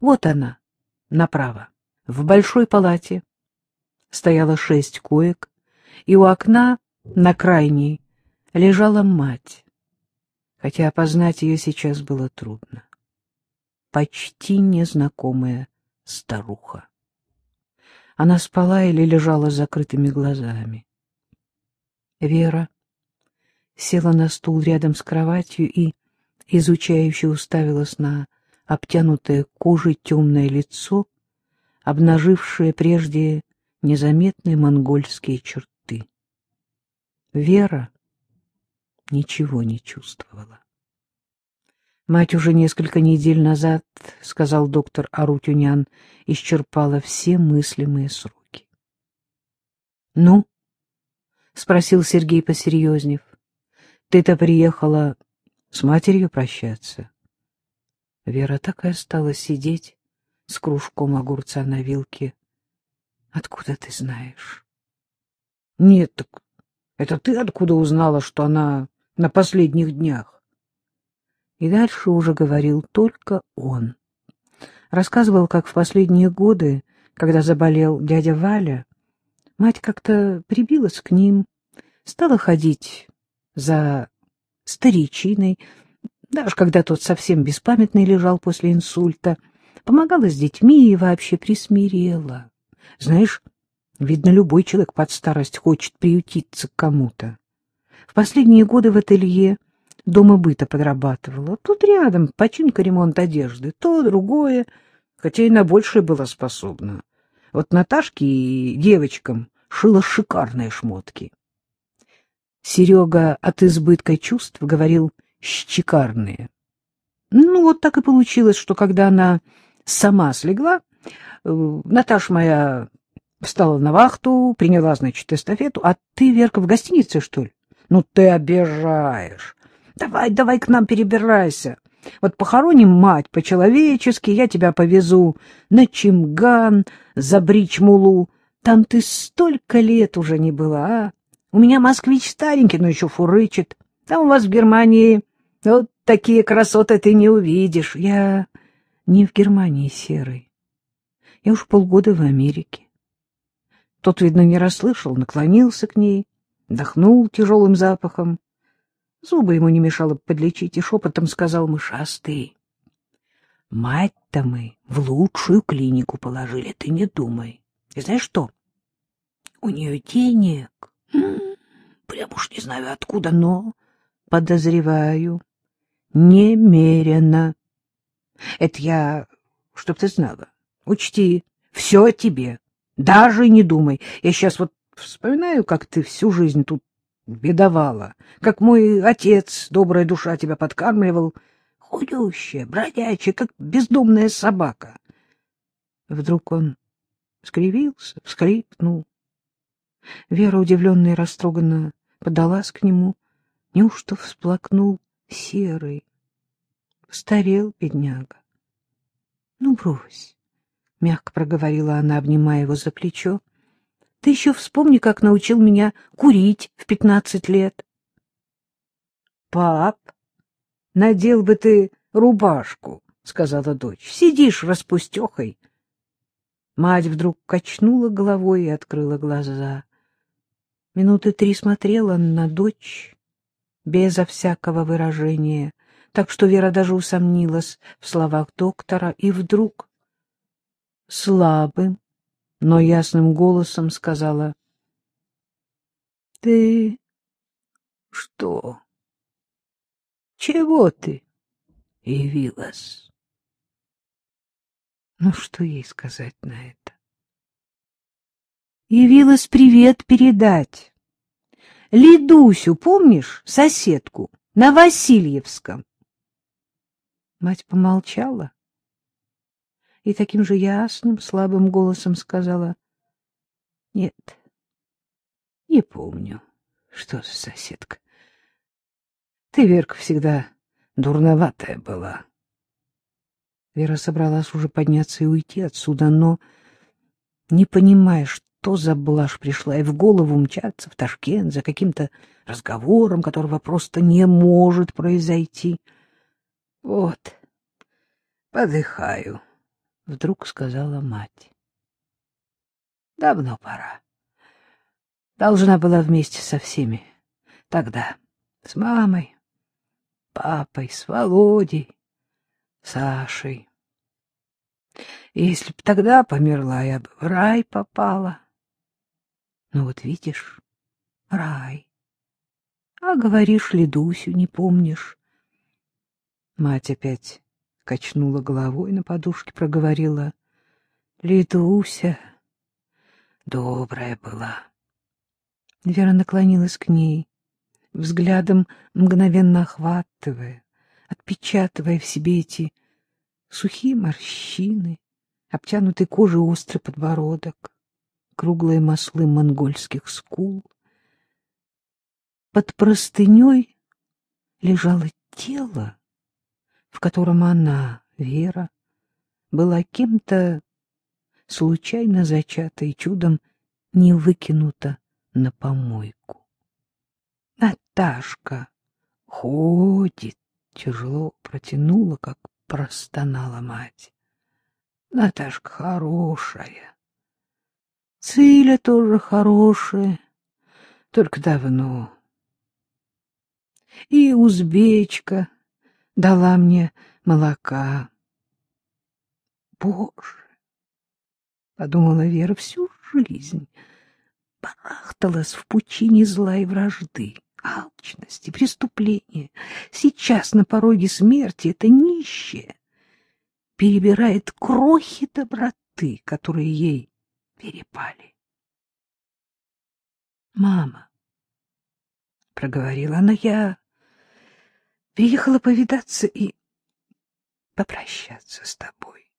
Вот она, направо, в большой палате. Стояло шесть коек, и у окна на крайней лежала мать, хотя опознать ее сейчас было трудно. Почти незнакомая старуха. Она спала или лежала с закрытыми глазами. Вера села на стул рядом с кроватью и, изучающе уставилась на обтянутое кожей темное лицо, обнажившее прежде незаметные монгольские черты. Вера ничего не чувствовала. Мать уже несколько недель назад, — сказал доктор Арутюнян, — исчерпала все мыслимые сроки. — Ну? — спросил Сергей, посерьезнев. — Ты-то приехала с матерью прощаться? Вера так и осталась сидеть с кружком огурца на вилке. — Откуда ты знаешь? — Нет, так это ты откуда узнала, что она на последних днях? И дальше уже говорил только он. Рассказывал, как в последние годы, когда заболел дядя Валя, Мать как-то прибилась к ним, стала ходить за старичиной, даже когда тот совсем беспамятный лежал после инсульта, помогала с детьми и вообще присмирела. Знаешь, видно, любой человек под старость хочет приютиться к кому-то. В последние годы в ателье дома быта подрабатывала. Тут рядом починка, ремонт одежды, то, другое, хотя и на большее была способна. Вот Наташке и девочкам шила шикарные шмотки. Серега от избытка чувств говорил «щекарные». Ну, вот так и получилось, что когда она сама слегла, э, Наташа моя встала на вахту, приняла, значит, эстафету. А ты, Верка, в гостинице, что ли? Ну, ты обижаешь. Давай, давай к нам перебирайся. Вот похороним мать по-человечески, я тебя повезу на Чимган, за Бричмулу. Там ты столько лет уже не была, а? У меня москвич старенький, но еще фурычит. Там у вас в Германии вот такие красоты ты не увидишь. Я не в Германии, Серый. Я уж полгода в Америке. Тот, видно, не расслышал, наклонился к ней, вдохнул тяжелым запахом. Зубы ему не мешало подлечить, и шепотом сказал мышастый. — Мать-то мы в лучшую клинику положили, ты не думай. И знаешь что? У нее денег. Прям уж не знаю откуда, но подозреваю. Немерено. Это я, чтоб ты знала. Учти, все о тебе. Даже не думай. Я сейчас вот вспоминаю, как ты всю жизнь тут бедовала, как мой отец, добрая душа, тебя подкармливал, худющая, бродячая, как бездомная собака. Вдруг он скривился, вскрикнул. Вера, удивленная и растроганно, подалась к нему. Неужто всплакнул серый? Старел бедняга. — Ну, брось, — мягко проговорила она, обнимая его за плечо. — Ты еще вспомни, как научил меня курить в пятнадцать лет. — Пап, надел бы ты рубашку, — сказала дочь. — Сидишь распустехой. Мать вдруг качнула головой и открыла глаза. Минуты три смотрела на дочь безо всякого выражения, так что Вера даже усомнилась в словах доктора и вдруг слабым, но ясным голосом сказала — Ты что? Чего ты явилась? Ну, что ей сказать на это? Явилась привет передать. Лидусю, помнишь, соседку, на Васильевском? Мать помолчала и таким же ясным, слабым голосом сказала, — Нет, не помню, что за соседка. Ты, Верка, всегда дурноватая была. Вера собралась уже подняться и уйти отсюда, но, не понимая, что за блажь пришла, и в голову мчаться в Ташкент за каким-то разговором, которого просто не может произойти. Вот, подыхаю, вдруг сказала мать. Давно пора. Должна была вместе со всеми. Тогда с мамой, папой, с Володей, Сашей. Если б тогда померла, я бы в рай попала. Ну вот видишь, рай. А говоришь, Ледусю не помнишь. Мать опять качнула головой на подушке, проговорила. Ледуся добрая была. Вера наклонилась к ней, взглядом мгновенно охватывая, отпечатывая в себе эти сухие морщины, обтянутый кожей острый подбородок, круглые маслы монгольских скул. Под простыней лежало тело, в котором она, Вера, была кем-то случайно зачата и чудом не выкинута на помойку. Наташка ходит, тяжело протянула, как простонала мать. Наташка хорошая. Циля тоже хорошая, только давно. И узбечка дала мне молока. Боже! — подумала Вера всю жизнь, барахталась в пучине зла и вражды, алчности, преступления. Сейчас на пороге смерти это нищее перебирает крохи доброты, которые ей перепали. «Мама», — проговорила она, — «я приехала повидаться и попрощаться с тобой.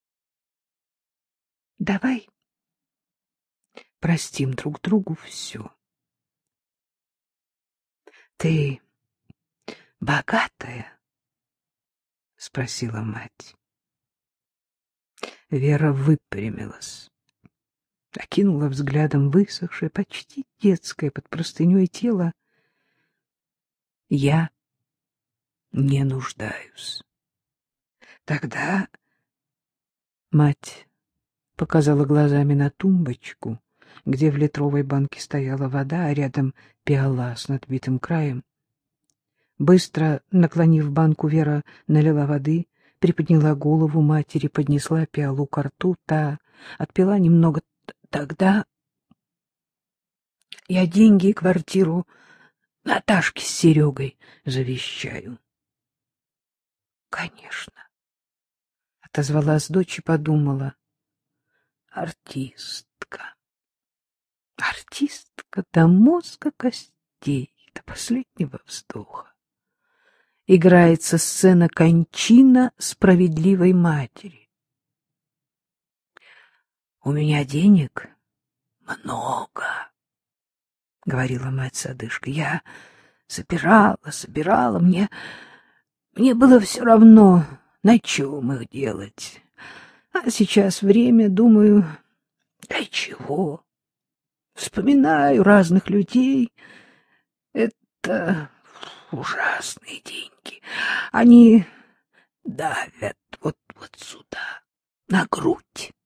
Давай простим друг другу все. Ты богатая? — спросила мать. Вера выпрямилась, окинула взглядом высохшее, почти детское под простыней тело. Я не нуждаюсь. Тогда мать показала глазами на тумбочку, где в литровой банке стояла вода, а рядом пиала с надбитым краем. Быстро наклонив банку, Вера налила воды, приподняла голову матери, поднесла пиалу к рту, та отпила немного. Тогда я деньги и квартиру Наташке с Серегой завещаю. — Конечно. Отозвалась дочь и подумала. Артистка. Артистка до мозга костей, до последнего вздоха играется сцена кончина справедливой матери. — У меня денег много, — говорила мать с одышкой. — Я собирала, собирала, мне... Мне было все равно, на чем их делать. А сейчас время, думаю, да и чего. Вспоминаю разных людей. Это ужасные деньги. Они давят вот, вот сюда, на грудь. —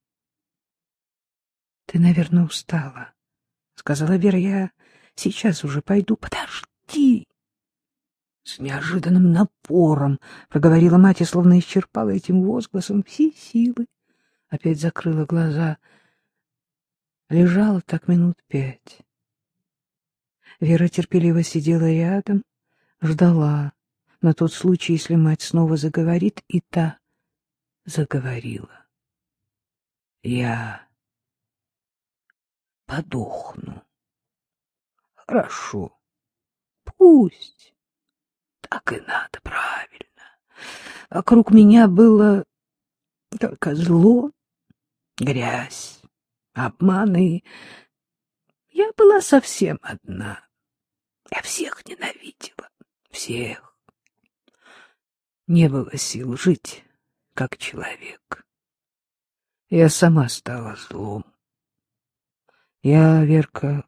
Ты, наверное, устала, — сказала Вера. — Я сейчас уже пойду. Подожди. С неожиданным напором проговорила мать и словно исчерпала этим возгласом все силы. Опять закрыла глаза. Лежала так минут пять. Вера терпеливо сидела рядом, ждала на тот случай, если мать снова заговорит, и та заговорила. Я подохну. Хорошо, пусть. Так и надо, правильно. Вокруг меня было только зло, грязь, обманы. Я была совсем одна. Я всех ненавидела всех. Не было сил жить, как человек. Я сама стала злом. Я, Верка,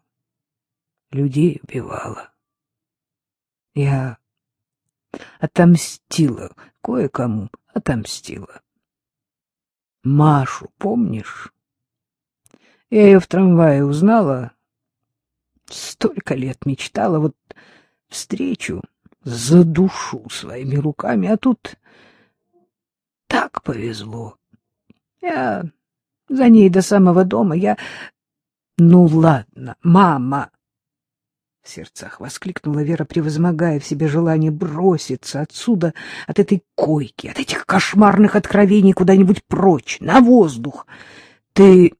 людей убивала. Я отомстила, кое-кому отомстила. Машу помнишь? Я ее в трамвае узнала. Столько лет мечтала, вот встречу, за душу своими руками, а тут так повезло. Я за ней до самого дома, я... Ну ладно, мама! В сердцах воскликнула Вера, превозмогая в себе желание броситься отсюда, от этой койки, от этих кошмарных откровений куда-нибудь прочь, на воздух. Ты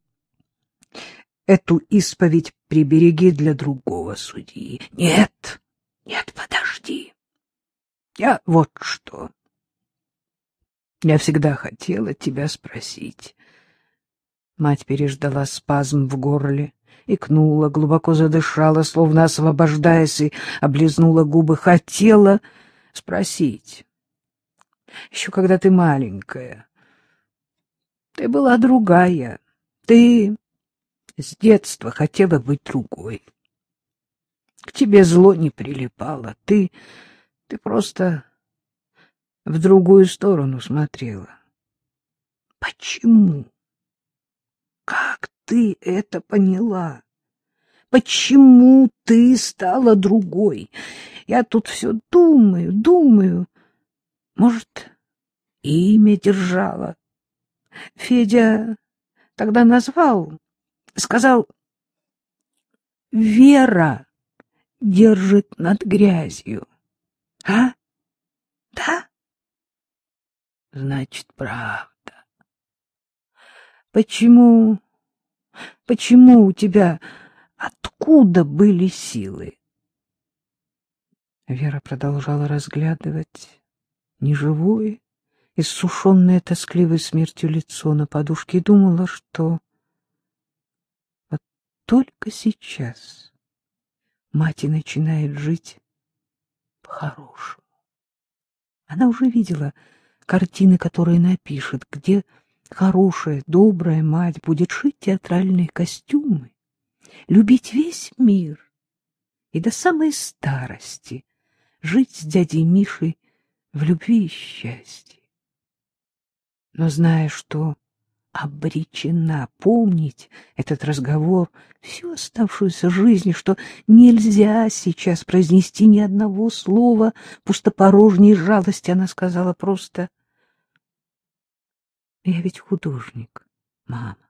эту исповедь прибереги для другого судьи. Нет, нет, подожди. Я вот что. Я всегда хотела тебя спросить. Мать переждала спазм в горле, икнула, глубоко задышала, словно освобождаясь, и облизнула губы. Хотела спросить. Еще когда ты маленькая. Ты была другая. Ты с детства хотела быть другой. К тебе зло не прилипало. Ты... ты просто в другую сторону смотрела. Почему? Как ты это поняла? Почему ты стала другой? Я тут все думаю, думаю. Может, имя держала? Федя тогда назвал сказал, Вера держит над грязью. А? Да? Значит, правда. Почему, почему у тебя, откуда были силы? Вера продолжала разглядывать неживое, иссушенное тоскливой смертью лицо на подушке и думала, что только сейчас мать и начинает жить по-хорошему. Она уже видела картины, которые напишет, где хорошая, добрая мать будет шить театральные костюмы, любить весь мир и до самой старости жить с дядей Мишей в любви и счастье. Но зная, что обречена помнить этот разговор всю оставшуюся жизнь, что нельзя сейчас произнести ни одного слова пустопорожней жалости. Она сказала просто, «Я ведь художник, мама.